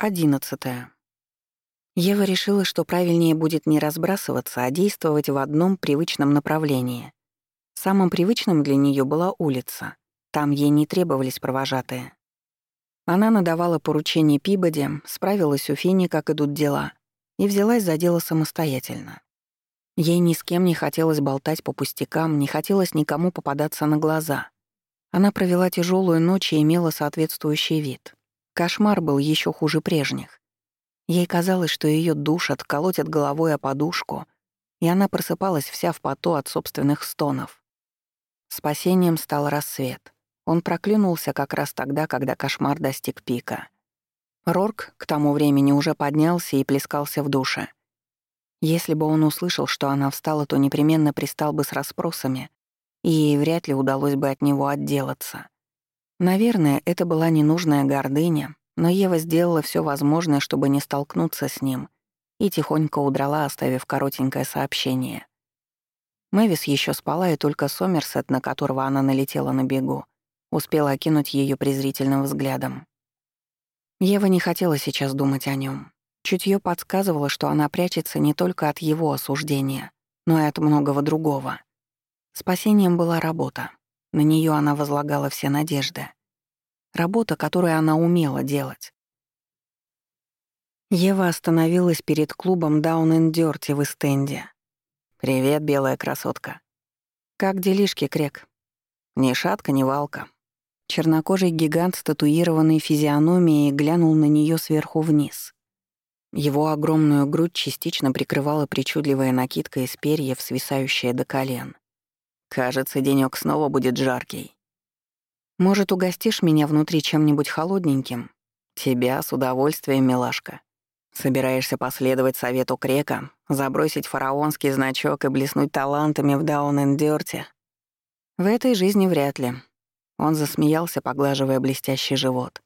Одиннадцатое. Ева решила, что правильнее будет не разбрасываться, а действовать в одном привычном направлении. Самым привычным для нее была улица. Там ей не требовались провожатые. Она надавала поручение Пибоди, справилась у Фини, как идут дела, и взялась за дело самостоятельно. Ей ни с кем не хотелось болтать по пустякам, не хотелось никому попадаться на глаза. Она провела тяжелую ночь и имела соответствующий вид. Кошмар был еще хуже прежних. Ей казалось, что ее душат, колотят головой о подушку, и она просыпалась вся в поту от собственных стонов. Спасением стал рассвет. Он проклюнулся как раз тогда, когда кошмар достиг пика. Рорк к тому времени уже поднялся и плескался в душе. Если бы он услышал, что она встала, то непременно пристал бы с расспросами, и ей вряд ли удалось бы от него отделаться. Наверное, это была ненужная гордыня, но Ева сделала все возможное, чтобы не столкнуться с ним, и тихонько удрала, оставив коротенькое сообщение. Мэвис еще спала, и только Сомерсет, на которого она налетела на бегу, успела окинуть ее презрительным взглядом. Ева не хотела сейчас думать о нем. Чутье подсказывало, что она прячется не только от его осуждения, но и от многого другого. Спасением была работа. На нее она возлагала все надежды. Работа, которую она умела делать. Ева остановилась перед клубом Down and Dirty в Эстенде. «Привет, белая красотка». «Как делишки, Крек?» «Ни шатка, ни валка». Чернокожий гигант с татуированной физиономией глянул на нее сверху вниз. Его огромную грудь частично прикрывала причудливая накидка из перьев, свисающая до колен. Кажется, денёк снова будет жаркий. Может, угостишь меня внутри чем-нибудь холодненьким? Тебя с удовольствием, милашка. Собираешься последовать совету Крека, забросить фараонский значок и блеснуть талантами в Даун-энд-Дёрте? В этой жизни вряд ли. Он засмеялся, поглаживая блестящий живот.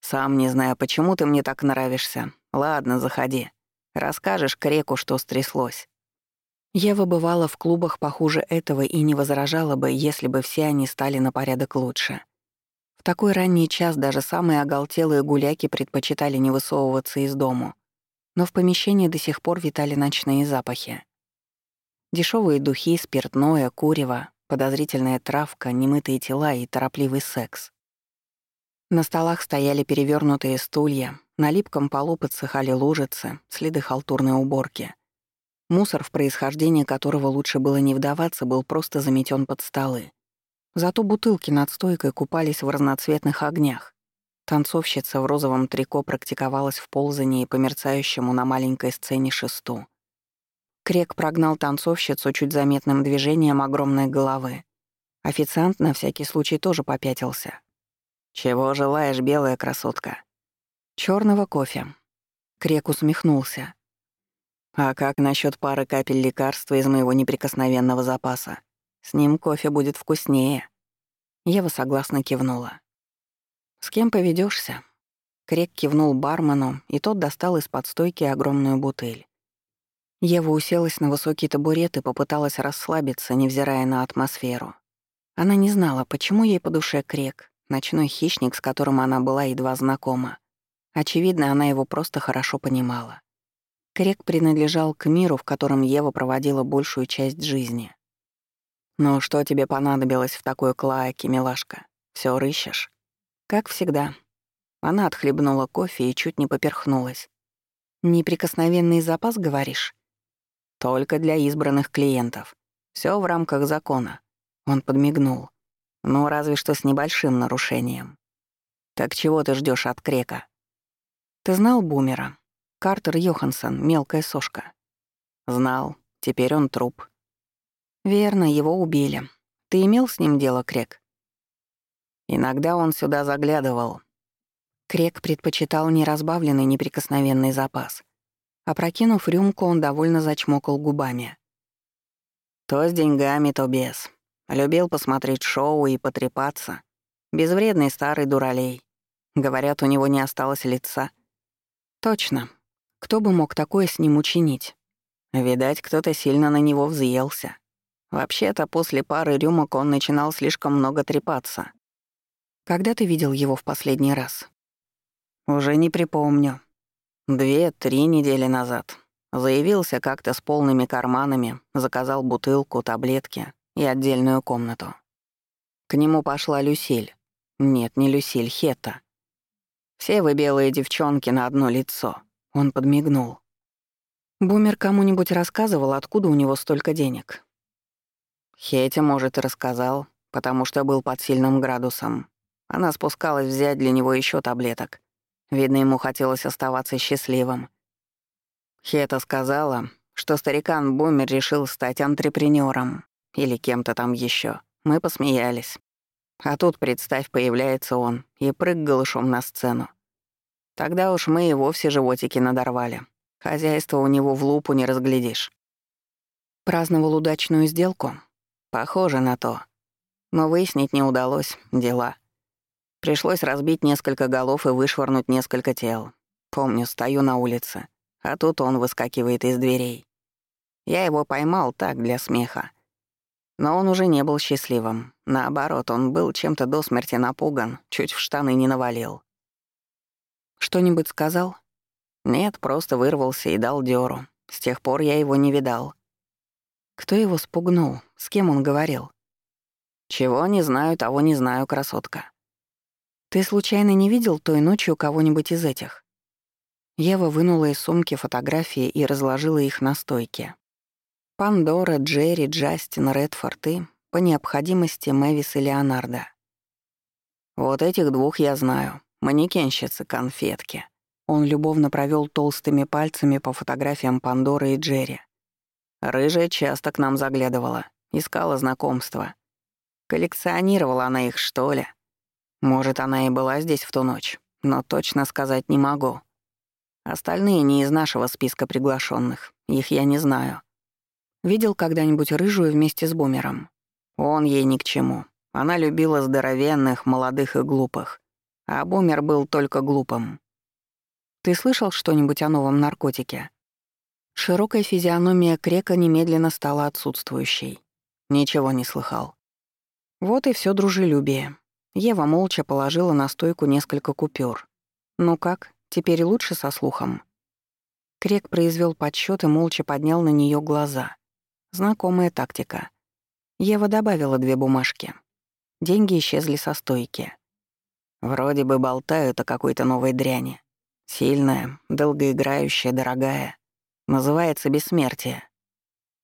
«Сам не знаю, почему ты мне так нравишься. Ладно, заходи. Расскажешь Креку, что стряслось». Ева бывала в клубах похуже этого и не возражала бы, если бы все они стали на порядок лучше. В такой ранний час даже самые оголтелые гуляки предпочитали не высовываться из дому. Но в помещении до сих пор витали ночные запахи. Дешевые духи, спиртное, курево, подозрительная травка, немытые тела и торопливый секс. На столах стояли перевернутые стулья, на липком полу подсыхали лужицы, следы халтурной уборки — Мусор, в происхождение которого лучше было не вдаваться, был просто заметен под столы. Зато бутылки над стойкой купались в разноцветных огнях. Танцовщица в розовом трико практиковалась в ползании по мерцающему на маленькой сцене шесту. Крек прогнал танцовщицу чуть заметным движением огромной головы. Официант на всякий случай тоже попятился. «Чего желаешь, белая красотка?» Черного кофе». Крек усмехнулся. А как насчет пары капель лекарства из моего неприкосновенного запаса? С ним кофе будет вкуснее. Ева согласно кивнула. С кем поведешься? Крек кивнул бармену, и тот достал из-под стойки огромную бутыль. Ева уселась на высокий табурет и попыталась расслабиться, невзирая на атмосферу. Она не знала, почему ей по душе Крек, ночной хищник, с которым она была едва знакома. Очевидно, она его просто хорошо понимала. Крек принадлежал к миру, в котором Ева проводила большую часть жизни. «Ну что тебе понадобилось в такой клаке, милашка? Всё рыщешь?» «Как всегда». Она отхлебнула кофе и чуть не поперхнулась. «Неприкосновенный запас, говоришь?» «Только для избранных клиентов. Всё в рамках закона». Он подмигнул. «Ну, разве что с небольшим нарушением». «Так чего ты ждёшь от Крека?» «Ты знал Бумера?» Картер Йоханссон, мелкая сошка. Знал. Теперь он труп. Верно, его убили. Ты имел с ним дело, Крек? Иногда он сюда заглядывал. Крек предпочитал неразбавленный неприкосновенный запас. Опрокинув рюмку, он довольно зачмокал губами. То с деньгами, то без. Любил посмотреть шоу и потрепаться. Безвредный старый дуралей. Говорят, у него не осталось лица. Точно, кто бы мог такое с ним учинить? Видать, кто-то сильно на него взъелся. Вообще-то, после пары рюмок он начинал слишком много трепаться. Когда ты видел его в последний раз? Уже не припомню. Две-три недели назад. Заявился как-то с полными карманами, заказал бутылку, таблетки и отдельную комнату. К нему пошла Люсиль. Нет, не Люсиль, Хета. Все вы белые девчонки на одно лицо. Он подмигнул. Бумер кому-нибудь рассказывал, откуда у него столько денег? Хете, может, и рассказал, потому что был под сильным градусом. Она спускалась взять для него еще таблеток. Видно, ему хотелось оставаться счастливым. Хета сказала, что старикан Бумер решил стать антрепренером или кем-то там еще. Мы посмеялись. А тут, представь, появляется он и прыг голышом на сцену. Тогда уж мы и вовсе животики надорвали. Хозяйство у него в лупу не разглядишь. Праздновал удачную сделку? Похоже на то. Но выяснить не удалось, дела. Пришлось разбить несколько голов и вышвырнуть несколько тел. Помню, стою на улице, а тут он выскакивает из дверей. Я его поймал так, для смеха. Но он уже не был счастливым. Наоборот, он был чем-то до смерти напуган, чуть в штаны не навалил. Что-нибудь сказал? Нет, просто вырвался и дал дёру. С тех пор я его не видал. Кто его спугнул? С кем он говорил? Чего не знаю, того не знаю, красотка. «Ты случайно не видел той ночью кого-нибудь из этих?» Ева вынула из сумки фотографии и разложила их на стойке. Пандора, Джерри, Джастин, Редфорд и, по необходимости, Мэвис и Леонардо. «Вот этих двух я знаю. Манекенщицы, конфетки». Он любовно провел толстыми пальцами по фотографиям Пандоры и Джерри. Рыжая часто к нам заглядывала, искала знакомства. Коллекционировала она их, что ли? Может, она и была здесь в ту ночь, но точно сказать не могу. Остальные не из нашего списка приглашенных, их я не знаю. Видел когда-нибудь рыжую вместе с бумером? Он ей ни к чему. Она любила здоровенных, молодых и глупых. А бумер был только глупым. Ты слышал что-нибудь о новом наркотике? Широкая физиономия Крека немедленно стала отсутствующей. Ничего не слыхал. Вот и все дружелюбие. Ева молча положила на стойку несколько купюр. «Ну как, теперь лучше со слухом?» Крек произвел подсчет и молча поднял на нее глаза. Знакомая тактика. Ева добавила две бумажки. Деньги исчезли со стойки. Вроде бы болтают о какой-то новой дряни. Сильная, долгоиграющая, дорогая. Называется бессмертие.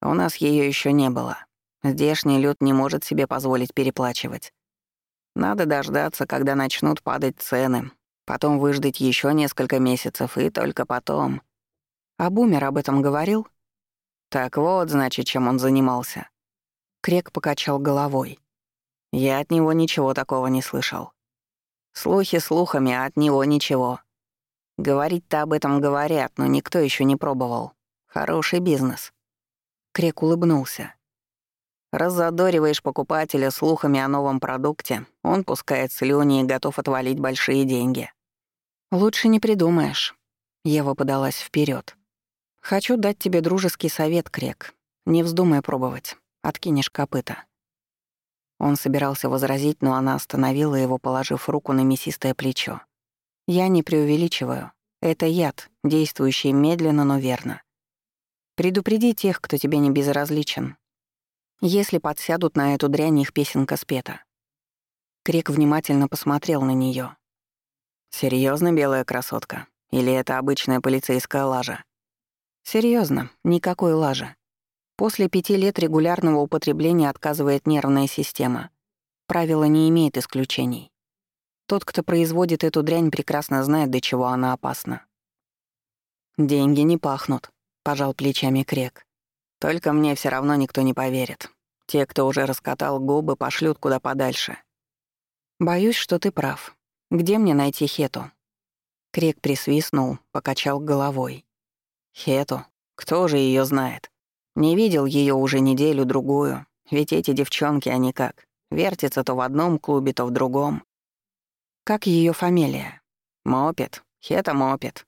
У нас ее еще не было. Здешний люд не может себе позволить переплачивать. Надо дождаться, когда начнут падать цены, потом выждать еще несколько месяцев и только потом. А Бумер об этом говорил? Так вот, значит, чем он занимался. Крек покачал головой. Я от него ничего такого не слышал. Слухи слухами, а от него ничего. Говорить-то об этом говорят, но никто еще не пробовал. Хороший бизнес. Крек улыбнулся. Раззадориваешь покупателя слухами о новом продукте, он пускает слюни и готов отвалить большие деньги. «Лучше не придумаешь». Ева подалась вперед. «Хочу дать тебе дружеский совет, Крек. Не вздумай пробовать. Откинешь копыта». Он собирался возразить, но она остановила его, положив руку на мясистое плечо. «Я не преувеличиваю. Это яд, действующий медленно, но верно. Предупреди тех, кто тебе не безразличен, если подсядут на эту дрянь, их песенка спета. Крик внимательно посмотрел на нее. Серьезно, белая красотка? Или это обычная полицейская лажа?» Серьезно, никакой лажи. После пяти лет регулярного употребления отказывает нервная система. Правило не имеет исключений. Тот, кто производит эту дрянь, прекрасно знает, до чего она опасна. «Деньги не пахнут», — пожал плечами Крек. Только мне все равно никто не поверит. Те, кто уже раскатал губы, пошлют куда подальше. Боюсь, что ты прав. Где мне найти Хету? Крик присвистнул, покачал головой. Хету? Кто же ее знает? Не видел ее уже неделю-другую, ведь эти девчонки, они как, вертятся то в одном клубе, то в другом. Как ее фамилия? Мопет. Хета Мопет.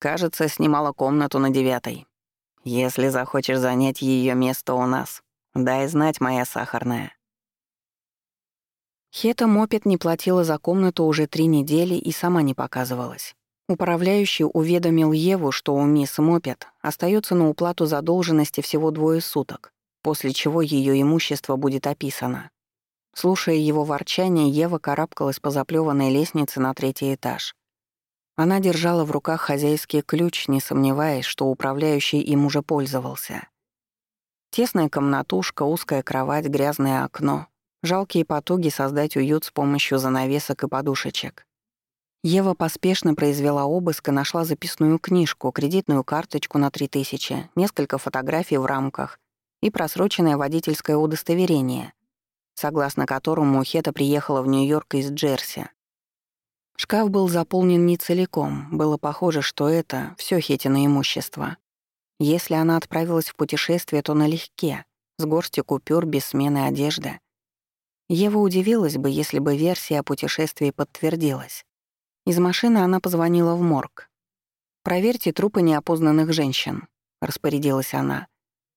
Кажется, снимала комнату на девятой. Если захочешь занять ее место у нас, дай знать, моя сахарная. Хета Мопет не платила за комнату уже три недели и сама не показывалась. Управляющий уведомил Еву, что у мисс Мопет остается на уплату задолженности всего двое суток, после чего ее имущество будет описано. Слушая его ворчание, Ева карабкалась по заплеванной лестнице на третий этаж. Она держала в руках хозяйский ключ, не сомневаясь, что управляющий им уже пользовался. Тесная комнатушка, узкая кровать, грязное окно. Жалкие потуги создать уют с помощью занавесок и подушечек. Ева поспешно произвела обыск и нашла записную книжку, кредитную карточку на 3000, несколько фотографий в рамках и просроченное водительское удостоверение, согласно которому Хета приехала в Нью-Йорк из Джерси. Шкаф был заполнен не целиком, было похоже, что это все Хетино имущество. Если она отправилась в путешествие, то налегке, с горстью купюр без смены одежды. Ева удивилась бы, если бы версия о путешествии подтвердилась. Из машины она позвонила в морг. «Проверьте трупы неопознанных женщин», — распорядилась она.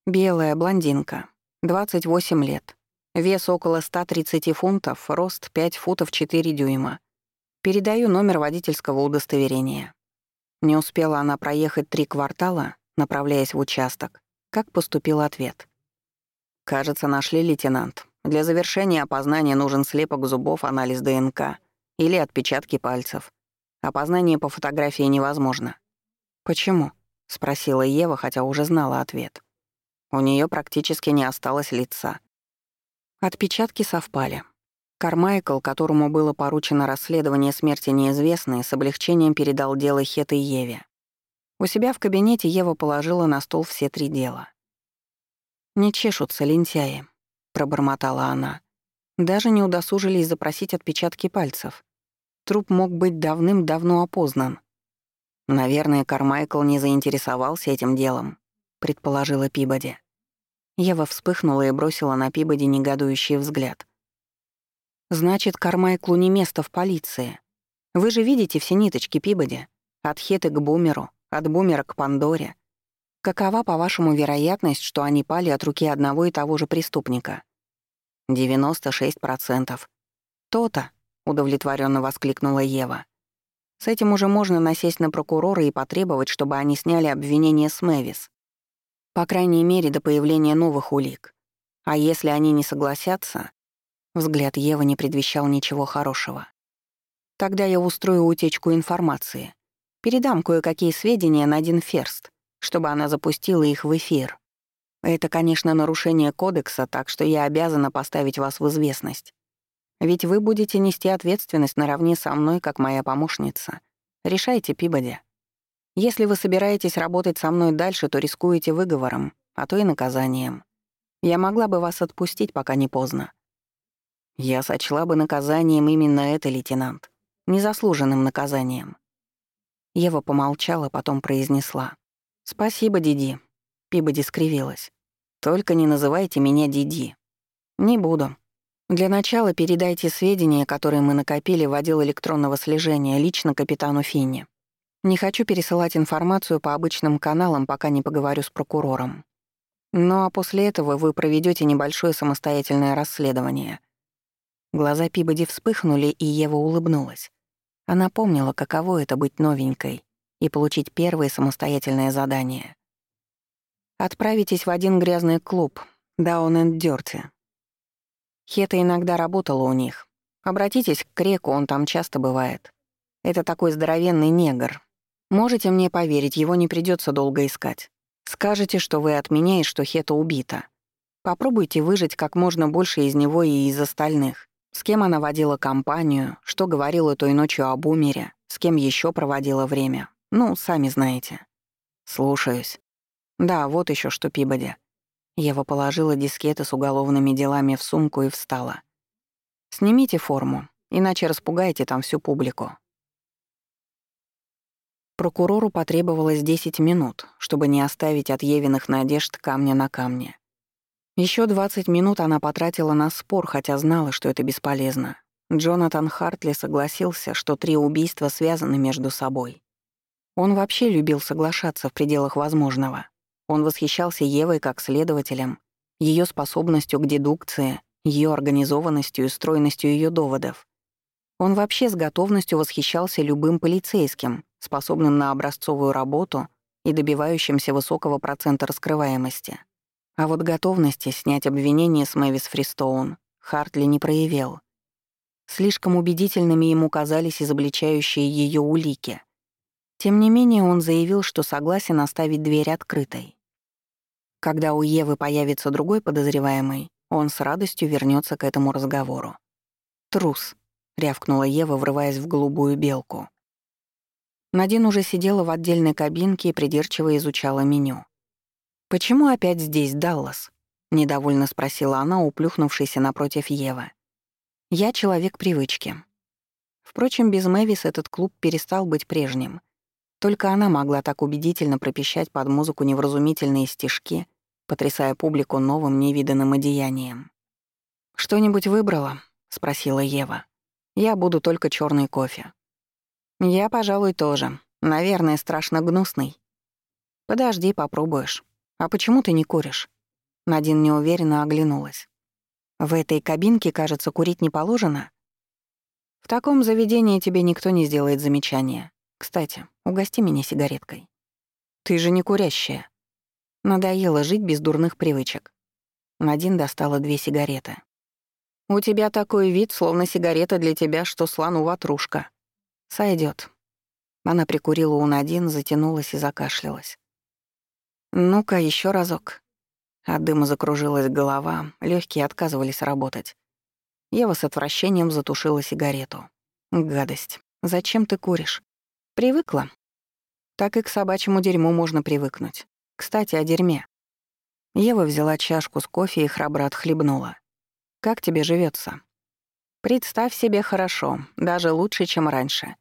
«Белая блондинка, 28 лет, вес около 130 фунтов, рост 5 футов 4 дюйма. Передаю номер водительского удостоверения». Не успела она проехать три квартала, направляясь в участок, как поступил ответ. «Кажется, нашли лейтенант. Для завершения опознания нужен слепок зубов, анализ ДНК или отпечатки пальцев. Опознание по фотографии невозможно. «Почему?» — спросила Ева, хотя уже знала ответ. У нее практически не осталось лица. Отпечатки совпали. Кармайкл, которому было поручено расследование смерти неизвестной, с облегчением передал дело Хет и Еве. У себя в кабинете Ева положила на стол все три дела. «Не чешутся лентяи», пробормотала она. Даже не удосужились запросить отпечатки пальцев. Труп мог быть давным-давно опознан. Наверное, Кармайкл не заинтересовался этим делом, предположила Пибоди. Ева вспыхнула и бросила на Пибоди негодующий взгляд. «Значит, Кармайклу не место в полиции. Вы же видите все ниточки Пибоди. От Хеты к Бумеру, от Бумера к Пандоре. Какова, по-вашему, вероятность, что они пали от руки одного и того же преступника? 96%. То-то, удовлетворенно воскликнула Ева. С этим уже можно насесть на прокурора и потребовать, чтобы они сняли обвинение с Мэвис. По крайней мере, до появления новых улик. А если они не согласятся... Взгляд Евы не предвещал ничего хорошего. Тогда я устрою утечку информации. Передам кое-какие сведения на один ферст, чтобы она запустила их в эфир. Это, конечно, нарушение кодекса, так что я обязана поставить вас в известность. Ведь вы будете нести ответственность наравне со мной, как моя помощница. Решайте, Пибоди. Если вы собираетесь работать со мной дальше, то рискуете выговором, а то и наказанием. Я могла бы вас отпустить, пока не поздно. Я сочла бы наказанием именно это, лейтенант. Незаслуженным наказанием. Ева помолчала, потом произнесла. «Спасибо, Диди. Пибоди скривилась. «Только не называйте меня Диди». «Не буду. Для начала передайте сведения, которые мы накопили в отдел электронного слежения, лично капитану Финни. Не хочу пересылать информацию по обычным каналам, пока не поговорю с прокурором. Ну а после этого вы проведете небольшое самостоятельное расследование». Глаза Пибоди вспыхнули, и Ева улыбнулась. Она помнила, каково это быть новенькой и получить первое самостоятельное задание. Отправитесь в один грязный клуб, Down and Dirty. Хета иногда работала у них. Обратитесь к Креку, он там часто бывает. Это такой здоровенный негр. Можете мне поверить, его не придется долго искать. Скажете, что вы от меня и что Хета убита. Попробуйте выжить как можно больше из него и из остальных. С кем она водила компанию, что говорила той ночью об умере, с кем еще проводила время. Ну, сами знаете. Слушаюсь. Да, вот еще что Пибоди. Ева положила дискеты с уголовными делами в сумку и встала. «Снимите форму, иначе распугаете там всю публику». Прокурору потребовалось 10 минут, чтобы не оставить от Евиных надежд камня на камне. Еще 20 минут она потратила на спор, хотя знала, что это бесполезно. Джонатан Хартли согласился, что три убийства связаны между собой. Он вообще любил соглашаться в пределах возможного. Он восхищался Евой как следователем, ее способностью к дедукции, ее организованностью и стройностью ее доводов. Он вообще с готовностью восхищался любым полицейским, способным на образцовую работу и добивающимся высокого процента раскрываемости. А вот готовности снять обвинение с Мэвис Фристоун Хартли не проявил. Слишком убедительными ему казались изобличающие ее улики. Тем не менее, он заявил, что согласен оставить дверь открытой. Когда у Евы появится другой подозреваемый, он с радостью вернется к этому разговору. «Трус», — рявкнула Ева, врываясь в голубую белку. Надин уже сидела в отдельной кабинке и придирчиво изучала меню. «Почему опять здесь, Даллас?» — недовольно спросила она, уплюхнувшись напротив Евы. «Я человек привычки». Впрочем, без Мэвис этот клуб перестал быть прежним. Только она могла так убедительно пропищать под музыку невразумительные стишки, потрясая публику новым невиданным одеянием. «Что-нибудь выбрала?» — спросила Ева. «Я буду только черный кофе». «Я, пожалуй, тоже. Наверное, страшно гнусный». «Подожди, попробуешь. А почему ты не куришь?» Надин неуверенно оглянулась. «В этой кабинке, кажется, курить не положено?» «В таком заведении тебе никто не сделает замечания. Кстати, угости меня сигареткой. Ты же не курящая. Надоело жить без дурных привычек. Надин достала две сигареты. У тебя такой вид, словно сигарета для тебя, что слону ватрушка. Сойдет. Она прикурила у Надин, затянулась и закашлялась. Ну-ка, еще разок. От дыма закружилась голова, легкие отказывались работать. Ева с отвращением затушила сигарету. Гадость. Зачем ты куришь? Привыкла. Так и к собачьему дерьму можно привыкнуть. Кстати, о дерьме. Ева взяла чашку с кофе и храбро отхлебнула. «Как тебе живется? «Представь себе хорошо, даже лучше, чем раньше.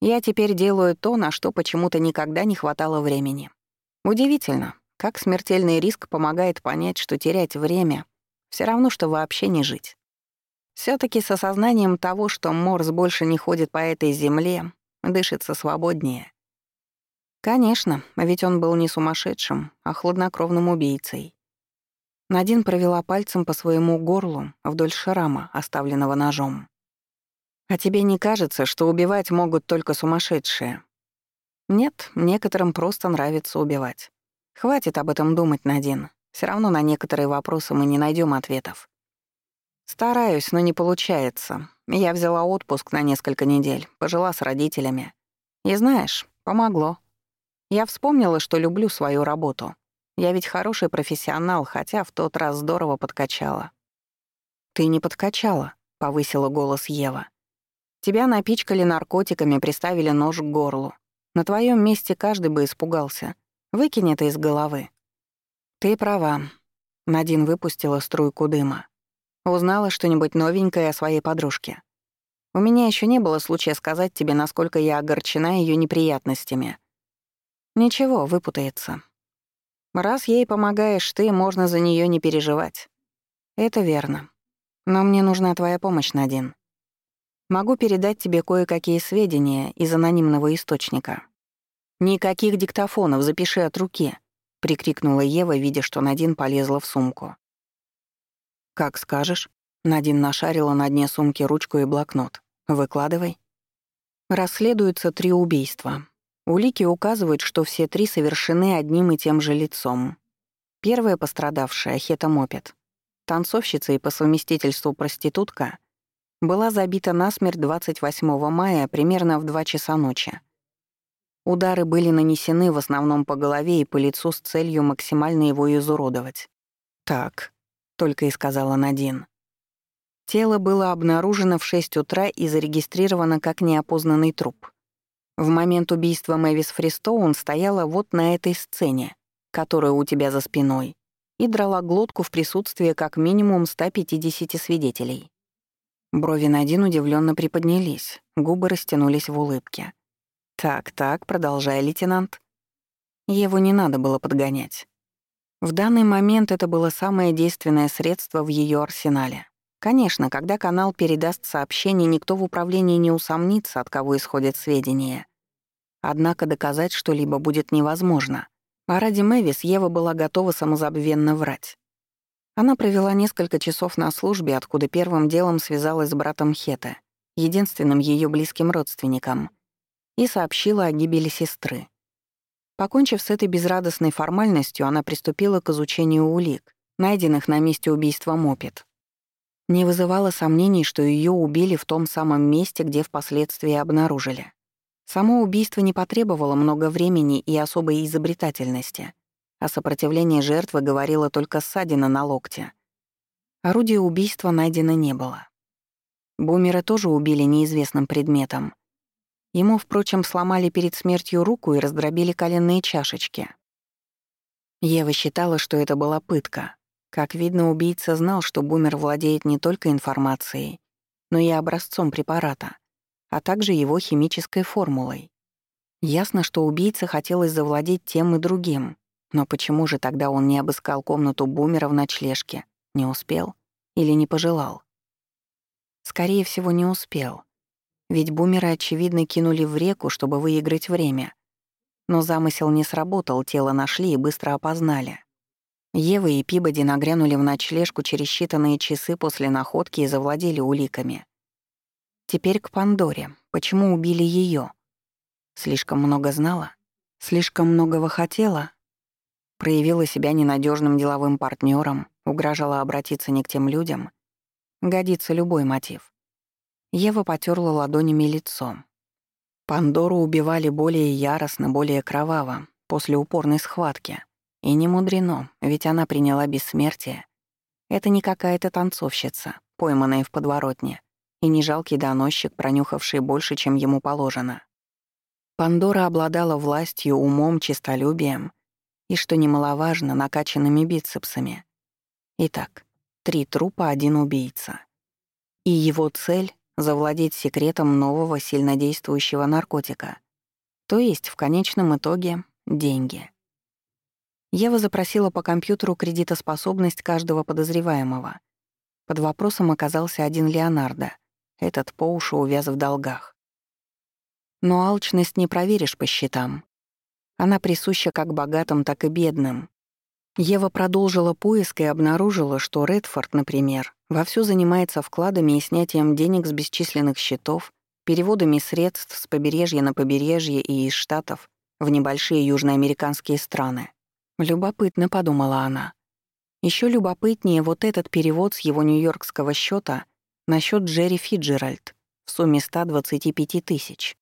Я теперь делаю то, на что почему-то никогда не хватало времени. Удивительно, как смертельный риск помогает понять, что терять время — все равно, что вообще не жить. все таки с осознанием того, что Морс больше не ходит по этой земле, дышится свободнее. Конечно, ведь он был не сумасшедшим, а хладнокровным убийцей. Надин провела пальцем по своему горлу вдоль шрама, оставленного ножом. «А тебе не кажется, что убивать могут только сумасшедшие?» «Нет, некоторым просто нравится убивать. Хватит об этом думать, Надин. Все равно на некоторые вопросы мы не найдем ответов». «Стараюсь, но не получается. Я взяла отпуск на несколько недель, пожила с родителями. И знаешь, помогло. Я вспомнила, что люблю свою работу. Я ведь хороший профессионал, хотя в тот раз здорово подкачала. «Ты не подкачала», — повысила голос Ева. «Тебя напичкали наркотиками, приставили нож к горлу. На твоем месте каждый бы испугался. Выкинь это из головы». «Ты права». Надин выпустила струйку дыма. Узнала что-нибудь новенькое о своей подружке. У меня еще не было случая сказать тебе, насколько я огорчена ее неприятностями. Ничего, выпутается. Раз ей помогаешь ты, можно за нее не переживать. Это верно. Но мне нужна твоя помощь, Надин. Могу передать тебе кое-какие сведения из анонимного источника. Никаких диктофонов, запиши от руки, прикрикнула Ева, видя, что Надин полезла в сумку. «Как скажешь». Надин нашарила на дне сумки ручку и блокнот. «Выкладывай». Расследуются три убийства. Улики указывают, что все три совершены одним и тем же лицом. Первая пострадавшая, Хета Мопет, танцовщица и по совместительству проститутка, была забита насмерть 28 мая примерно в 2 часа ночи. Удары были нанесены в основном по голове и по лицу с целью максимально его изуродовать. «Так», — только и сказала Надин. Тело было обнаружено в 6 утра и зарегистрировано как неопознанный труп. В момент убийства Мэвис Фристоун стояла вот на этой сцене, которая у тебя за спиной, и драла глотку в присутствии как минимум 150 свидетелей. Брови Надин удивленно приподнялись, губы растянулись в улыбке. «Так-так, продолжай, лейтенант». Его не надо было подгонять. В данный момент это было самое действенное средство в ее арсенале. Конечно, когда канал передаст сообщение, никто в управлении не усомнится, от кого исходят сведения. Однако доказать что-либо будет невозможно. А ради Мэвис Ева была готова самозабвенно врать. Она провела несколько часов на службе, откуда первым делом связалась с братом Хета, единственным ее близким родственником, и сообщила о гибели сестры. Покончив с этой безрадостной формальностью, она приступила к изучению улик, найденных на месте убийства Мопет. Не вызывало сомнений, что ее убили в том самом месте, где впоследствии обнаружили. Само убийство не потребовало много времени и особой изобретательности — а сопротивление жертвы говорило только ссадина на локте. Орудия убийства найдено не было. Бумера тоже убили неизвестным предметом. Ему, впрочем, сломали перед смертью руку и раздробили коленные чашечки. Ева считала, что это была пытка. Как видно, убийца знал, что Бумер владеет не только информацией, но и образцом препарата, а также его химической формулой. Ясно, что убийце хотелось завладеть тем и другим, но почему же тогда он не обыскал комнату бумера в ночлежке? Не успел? Или не пожелал? Скорее всего, не успел. Ведь бумеры, очевидно, кинули в реку, чтобы выиграть время. Но замысел не сработал, тело нашли и быстро опознали. Ева и Пибоди нагрянули в ночлежку через считанные часы после находки и завладели уликами. Теперь к Пандоре. Почему убили ее? Слишком много знала? Слишком многого хотела? проявила себя ненадежным деловым партнером, угрожала обратиться не к тем людям, годится любой мотив. Ева потерла ладонями лицо. Пандору убивали более яростно, более кроваво, после упорной схватки. И не мудрено, ведь она приняла бессмертие. Это не какая-то танцовщица, пойманная в подворотне, и не жалкий доносчик, пронюхавший больше, чем ему положено. Пандора обладала властью, умом, честолюбием — и, что немаловажно, накачанными бицепсами. Итак, три трупа, один убийца. И его цель — завладеть секретом нового сильнодействующего наркотика. То есть, в конечном итоге, деньги. Ева запросила по компьютеру кредитоспособность каждого подозреваемого. Под вопросом оказался один Леонардо, этот по уши увяз в долгах. Но алчность не проверишь по счетам. Она присуща как богатым, так и бедным. Ева продолжила поиск и обнаружила, что Редфорд, например, вовсю занимается вкладами и снятием денег с бесчисленных счетов, переводами средств с побережья на побережье и из Штатов в небольшие южноамериканские страны. Любопытно, подумала она. Еще любопытнее вот этот перевод с его нью-йоркского счета на счет Джерри Фиджеральд в сумме 125 тысяч.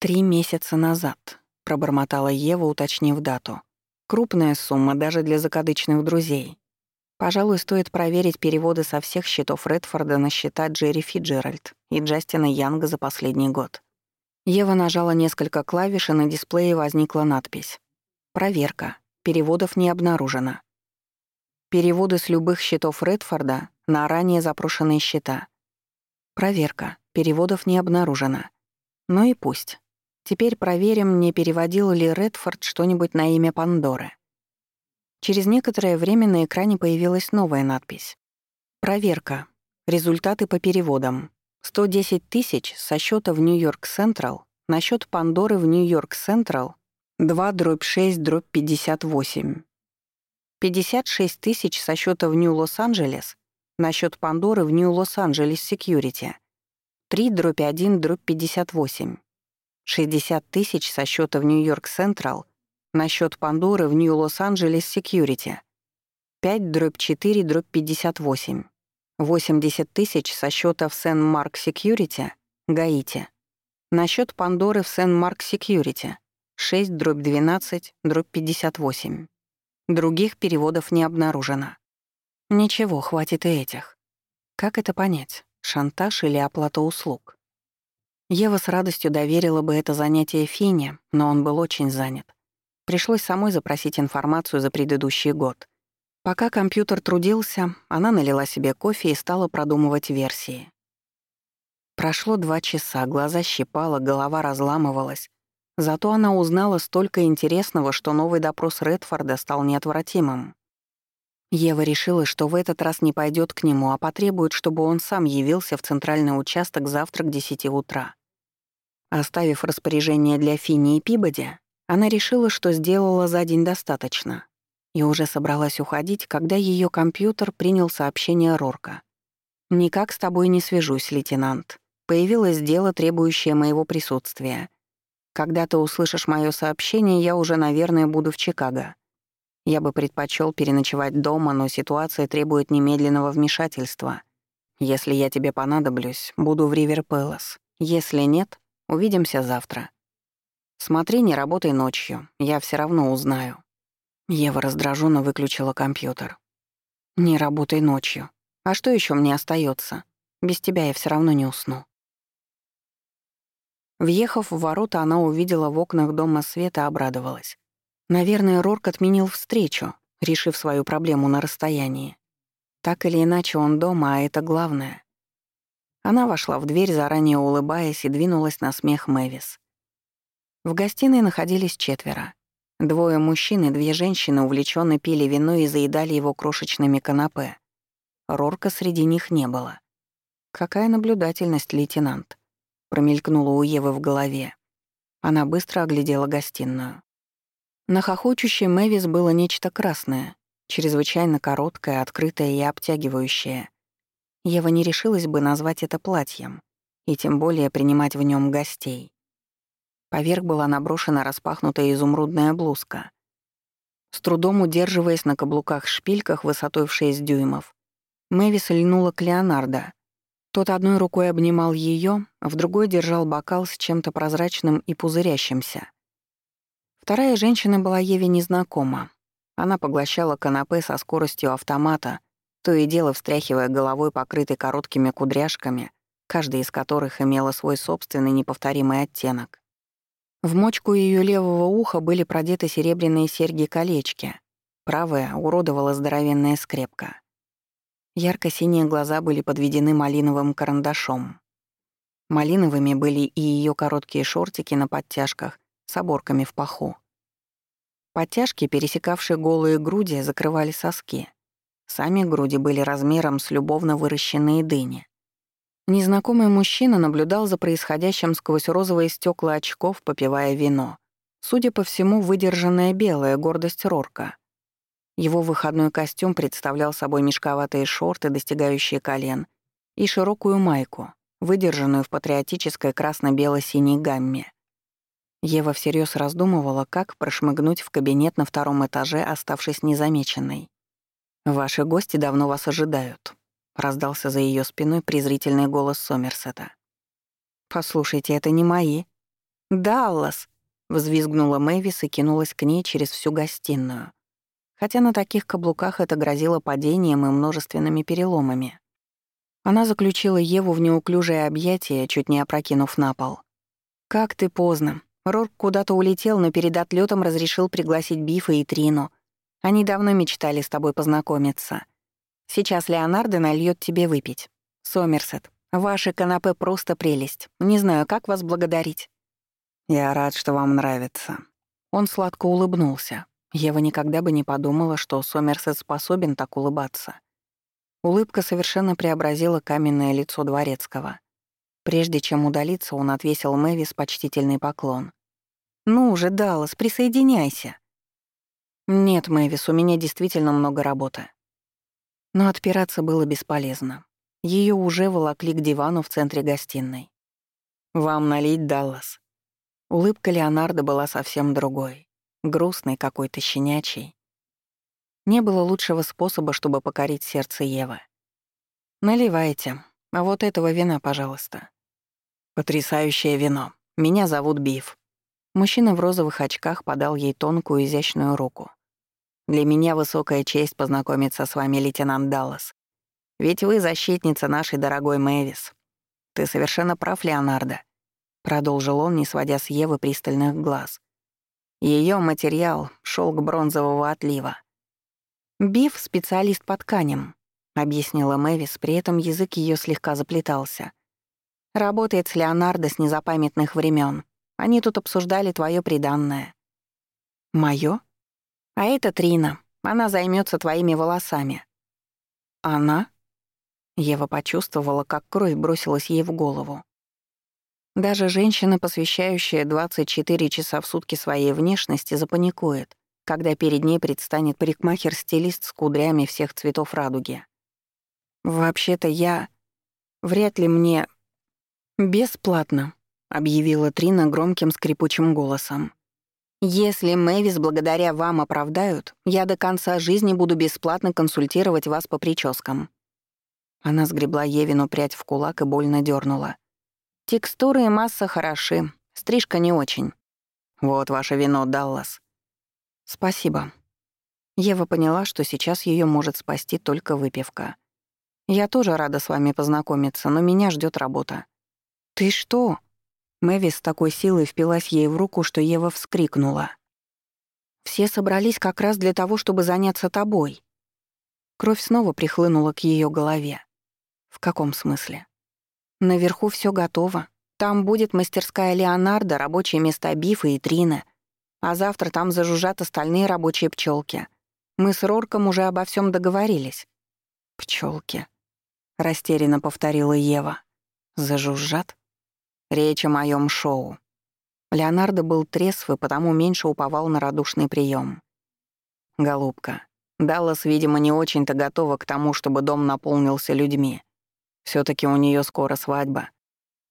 Три месяца назад пробормотала Ева, уточнив дату. Крупная сумма даже для закадычных друзей. Пожалуй, стоит проверить переводы со всех счетов Редфорда на счета Джерри Фиджеральд и Джастина Янга за последний год. Ева нажала несколько клавиш, и на дисплее возникла надпись. «Проверка. Переводов не обнаружено». Переводы с любых счетов Редфорда на ранее запрошенные счета. Проверка. Переводов не обнаружено. Ну и пусть. Теперь проверим, не переводил ли Редфорд что-нибудь на имя Пандоры. Через некоторое время на экране появилась новая надпись. «Проверка. Результаты по переводам. 110 тысяч со счета в Нью-Йорк Централ на счет Пандоры в Нью-Йорк Централ 2 дробь 6 дробь 58. 56 тысяч со счета в Нью-Лос-Анджелес на счет Пандоры в Нью-Лос-Анджелес Секьюрити 3 дробь 1 дробь 58. 60 тысяч со счета в Нью-Йорк Централ на счет Пандоры в Нью-Лос-Анджелес Секьюрити. 5 дробь 4 дробь 58. 80 тысяч со счета в Сен-Марк Секьюрити, Гаити. На счет Пандоры в Сен-Марк Секьюрити. 6 дробь 12 дробь 58. Других переводов не обнаружено. Ничего, хватит и этих. Как это понять? Шантаж или оплата услуг? Ева с радостью доверила бы это занятие Фине, но он был очень занят. Пришлось самой запросить информацию за предыдущий год. Пока компьютер трудился, она налила себе кофе и стала продумывать версии. Прошло два часа, глаза щипало, голова разламывалась. Зато она узнала столько интересного, что новый допрос Редфорда стал неотвратимым. Ева решила, что в этот раз не пойдет к нему, а потребует, чтобы он сам явился в центральный участок завтра к 10 утра. Оставив распоряжение для Фини и Пибоди, она решила, что сделала за день достаточно. и уже собралась уходить, когда ее компьютер принял сообщение Рорка. «Никак с тобой не свяжусь, лейтенант. Появилось дело, требующее моего присутствия. Когда ты услышишь моё сообщение, я уже, наверное, буду в Чикаго. Я бы предпочел переночевать дома, но ситуация требует немедленного вмешательства. Если я тебе понадоблюсь, буду в Ривер Пэлас. Если нет, увидимся завтра. Смотри, не работай ночью, я все равно узнаю». Ева раздраженно выключила компьютер. «Не работай ночью. А что еще мне остается? Без тебя я все равно не усну». Въехав в ворота, она увидела в окнах дома света и обрадовалась. Наверное, Рорк отменил встречу, решив свою проблему на расстоянии. Так или иначе, он дома, а это главное. Она вошла в дверь, заранее улыбаясь, и двинулась на смех Мэвис. В гостиной находились четверо. Двое мужчин и две женщины увлеченно пили вино и заедали его крошечными канапе. Рорка среди них не было. Какая наблюдательность, лейтенант промелькнуло у Евы в голове. Она быстро оглядела гостиную. На хохочущей Мэвис было нечто красное, чрезвычайно короткое, открытое и обтягивающее. Ева не решилась бы назвать это платьем, и тем более принимать в нем гостей. Поверх была наброшена распахнутая изумрудная блузка. С трудом удерживаясь на каблуках-шпильках высотой в 6 дюймов, Мэвис льнула к Леонардо, тот одной рукой обнимал ее, в другой держал бокал с чем-то прозрачным и пузырящимся. Вторая женщина была Еве незнакома. Она поглощала канапе со скоростью автомата, то и дело встряхивая головой, покрытой короткими кудряшками, каждая из которых имела свой собственный неповторимый оттенок. В мочку ее левого уха были продеты серебряные серьги-колечки, правая уродовала здоровенная скрепка. Ярко-синие глаза были подведены малиновым карандашом. Малиновыми были и ее короткие шортики на подтяжках с оборками в паху. Подтяжки, пересекавшие голые груди, закрывали соски. Сами груди были размером с любовно выращенные дыни. Незнакомый мужчина наблюдал за происходящим сквозь розовые стекла очков, попивая вино. Судя по всему, выдержанная белая гордость Рорка — его выходной костюм представлял собой мешковатые шорты, достигающие колен, и широкую майку, выдержанную в патриотической красно-бело-синей гамме. Ева всерьез раздумывала, как прошмыгнуть в кабинет на втором этаже, оставшись незамеченной. «Ваши гости давно вас ожидают», — раздался за ее спиной презрительный голос Сомерсета. «Послушайте, это не мои». «Даллас!» — взвизгнула Мэвис и кинулась к ней через всю гостиную хотя на таких каблуках это грозило падением и множественными переломами. Она заключила Еву в неуклюжее объятие, чуть не опрокинув на пол. «Как ты поздно. Рорк куда-то улетел, но перед отлетом разрешил пригласить Бифа и Трину. Они давно мечтали с тобой познакомиться. Сейчас Леонардо нальет тебе выпить. Сомерсет, ваши канапе просто прелесть. Не знаю, как вас благодарить». «Я рад, что вам нравится». Он сладко улыбнулся. Ева никогда бы не подумала, что Сомерсет способен так улыбаться. Улыбка совершенно преобразила каменное лицо дворецкого. Прежде чем удалиться, он отвесил Мэвис почтительный поклон. «Ну уже, Даллас, присоединяйся!» «Нет, Мэвис, у меня действительно много работы». Но отпираться было бесполезно. Ее уже волокли к дивану в центре гостиной. «Вам налить, Даллас?» Улыбка Леонардо была совсем другой грустный какой-то, щенячий. Не было лучшего способа, чтобы покорить сердце Евы. «Наливайте. А вот этого вина, пожалуйста». «Потрясающее вино. Меня зовут Биф». Мужчина в розовых очках подал ей тонкую, изящную руку. «Для меня высокая честь познакомиться с вами, лейтенант Даллас. Ведь вы защитница нашей дорогой Мэвис. Ты совершенно прав, Леонардо», — продолжил он, не сводя с Евы пристальных глаз. Ее материал — шелк бронзового отлива. «Биф — специалист по тканям», — объяснила Мэвис, при этом язык ее слегка заплетался. «Работает с Леонардо с незапамятных времен. Они тут обсуждали твое приданное». «Моё?» «А это Трина. Она займется твоими волосами». «Она?» Ева почувствовала, как кровь бросилась ей в голову. Даже женщина, посвящающая 24 часа в сутки своей внешности, запаникует, когда перед ней предстанет парикмахер-стилист с кудрями всех цветов радуги. «Вообще-то я... Вряд ли мне... бесплатно», — объявила Трина громким скрипучим голосом. «Если Мэвис благодаря вам оправдают, я до конца жизни буду бесплатно консультировать вас по прическам». Она сгребла Евину прядь в кулак и больно дернула. «Текстура и масса хороши, стрижка не очень. Вот ваше вино, Даллас». «Спасибо». Ева поняла, что сейчас ее может спасти только выпивка. «Я тоже рада с вами познакомиться, но меня ждет работа». «Ты что?» Мэвис с такой силой впилась ей в руку, что Ева вскрикнула. «Все собрались как раз для того, чтобы заняться тобой». Кровь снова прихлынула к ее голове. «В каком смысле?» «Наверху все готово. Там будет мастерская Леонардо, рабочие места Бифа и Трины. А завтра там зажужжат остальные рабочие пчелки. Мы с Рорком уже обо всем договорились». Пчелки, растерянно повторила Ева. «Зажужжат?» Речь о моем шоу. Леонардо был трезв и потому меньше уповал на радушный прием. Голубка, Даллас, видимо, не очень-то готова к тому, чтобы дом наполнился людьми. Все таки у нее скоро свадьба.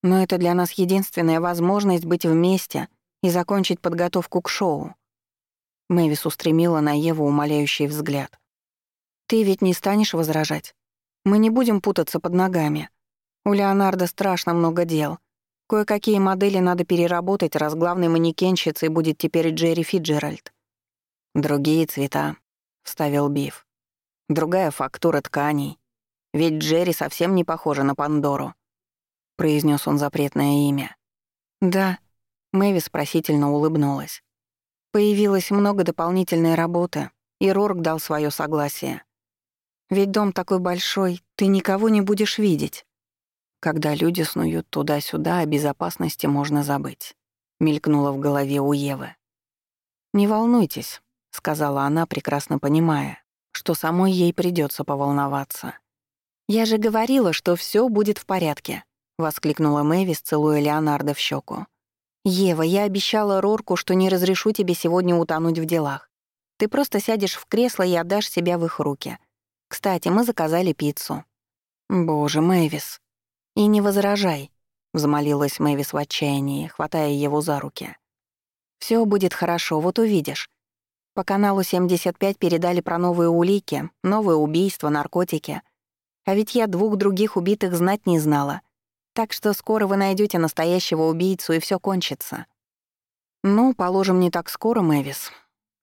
Но это для нас единственная возможность быть вместе и закончить подготовку к шоу. Мэвис устремила на Еву умоляющий взгляд. «Ты ведь не станешь возражать? Мы не будем путаться под ногами. У Леонардо страшно много дел, Кое-какие модели надо переработать, раз главной манекенщицей будет теперь Джерри Фиджеральд. «Другие цвета», — вставил Биф. «Другая фактура тканей. Ведь Джерри совсем не похожа на Пандору», — произнес он запретное имя. «Да», — Мэви спросительно улыбнулась. «Появилось много дополнительной работы, и Рорк дал свое согласие. Ведь дом такой большой, ты никого не будешь видеть». Когда люди снуют туда-сюда, о безопасности можно забыть. Мелькнуло в голове у Евы. «Не волнуйтесь», — сказала она, прекрасно понимая, что самой ей придется поволноваться. «Я же говорила, что все будет в порядке», — воскликнула Мэвис, целуя Леонардо в щеку. «Ева, я обещала Рорку, что не разрешу тебе сегодня утонуть в делах. Ты просто сядешь в кресло и отдашь себя в их руки. Кстати, мы заказали пиццу». «Боже, Мэвис», «И не возражай», — взмолилась Мэвис в отчаянии, хватая его за руки. «Всё будет хорошо, вот увидишь. По каналу 75 передали про новые улики, новые убийства, наркотики. А ведь я двух других убитых знать не знала. Так что скоро вы найдёте настоящего убийцу, и всё кончится». «Ну, положим, не так скоро, Мэвис».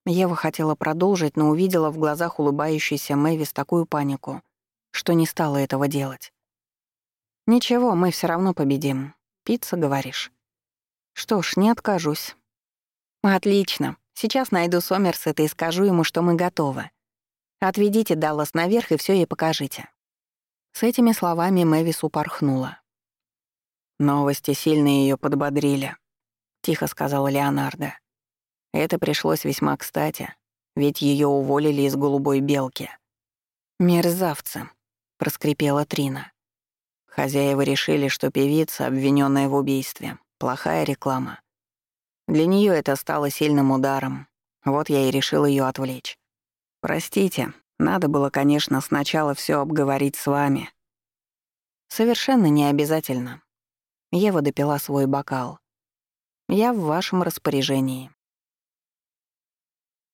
Ева хотела продолжить, но увидела в глазах улыбающейся Мэвис такую панику, что не стала этого делать. «Ничего, мы все равно победим. Пицца, говоришь?» «Что ж, не откажусь». «Отлично. Сейчас найду Сомерсета и скажу ему, что мы готовы. Отведите Даллас наверх и все ей покажите». С этими словами Мэвис упорхнула. «Новости сильно ее подбодрили», — тихо сказала Леонардо. «Это пришлось весьма кстати, ведь ее уволили из «Голубой белки». «Мерзавцы», — проскрипела Трина. Хозяева решили, что певица, обвиненная в убийстве, плохая реклама. Для нее это стало сильным ударом. Вот я и решил ее отвлечь. Простите, надо было, конечно, сначала все обговорить с вами. Совершенно не обязательно. Ева допила свой бокал. Я в вашем распоряжении.